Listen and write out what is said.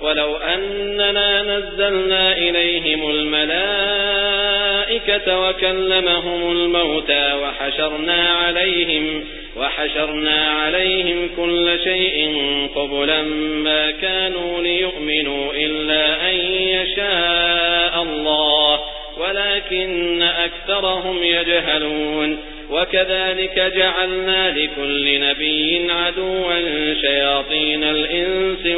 ولو أننا نزلنا إليهم الملائكة وكلمهم الموتى وحشرنا عليهم وحشرنا عليهم كل شيء قبلا ما كانوا ليؤمنوا إلا أن يشاء الله ولكن أكثرهم يجهلون. وكذلك جعلنا لكل نبي عدوا شياطين الإنس